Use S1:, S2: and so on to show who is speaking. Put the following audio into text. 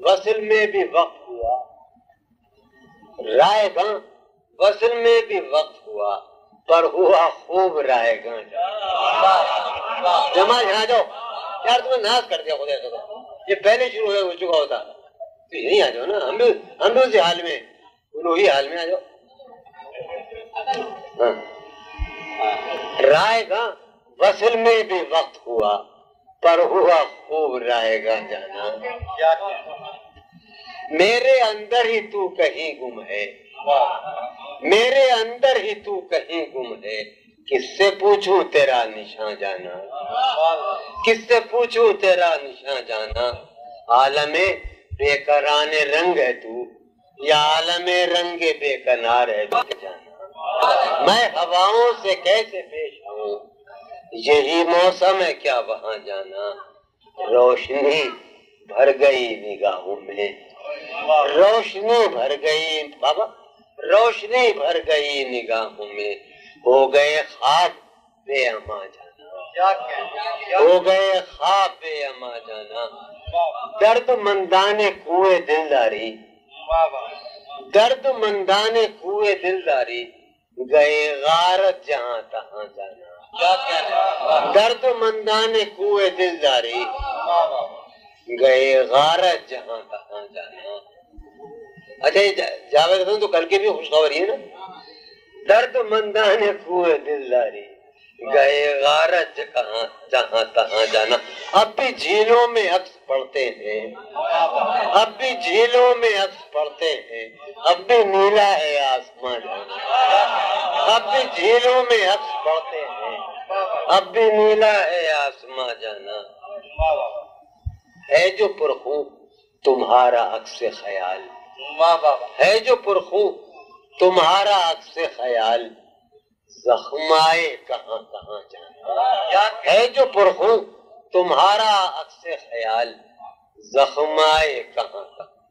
S1: وصل میں بھی وقت ہوا۔ رائے گاں وصل میں بھی وقت ہوا، پر ہوا خوب رائے گاں جمع یہاں جاؤ، یار تمہیں ناز کر دیا خدا خدا یہ پہلے شروع ہو چکا ہوتا۔ تو یہیں آ جاؤ نا، ہم بھی ہم بھی اسی حال میں وہی حال میں آ جاؤ۔ ہاں۔ رائے گا وصل میں بھی وقت ہوا، پر ہوا خوب رائے گا جانا۔ میرے اندر ہی تو کہیں گم ہے۔ میرے اندر ہی تو کہیں گم ہے۔ کس سے پوچھوں تیرا نشان جانا؟ کس سے پوچھوں تیرا نشان جانا؟ عالم بے کران رنگ ہے تو۔ یا عالم رنگ بے کنار ہے تو جانا۔ میں ہواؤں سے کیسے پیش آؤں؟ یہی موسم ہے کیا وہاں جانا؟ روشنی بھر گئی نگاہوں میں۔ روشنی بھر گئی بابا روشنی بھر گئی نگاہوں میں۔ ہو گئے خواب بے اما جانا۔ ہو گئے خواب بے اما جانا۔ درد مندانے کوئے دلداری درد مندانے کوئے دلداری گئے غارت جہاں تہاں جانا۔ درد مندانے کوئے دلداری گئے غارت جہاں تہاں جانا اچھا جاوید حسن تو کل کے بھی خوشخبری ہے نا؟ درد مندان کوئے دلداری گئے غارت کہاں جہاں تہاں جانا۔ اب بھی جھیلوں میں عکس پڑھتے ہیں۔ اب بھی جھیلوں میں عکس پڑھتے ہیں۔ اب بھی نیلا ہے آسمان۔ جانا اب بھی جھیلوں میں عکس پڑھتے ہیں۔ اب بھی نیلا ہے آسمان جانا۔ ہے جو پرخوب تمہارا عکس خیال۔ ہے جو پرخوب تمہارا عکس خیال۔ زخمائے کہاں کہاں جانا۔ ہے جو پرخوب تمہارا عکس خیال۔ زخمائے کہاں کہاں۔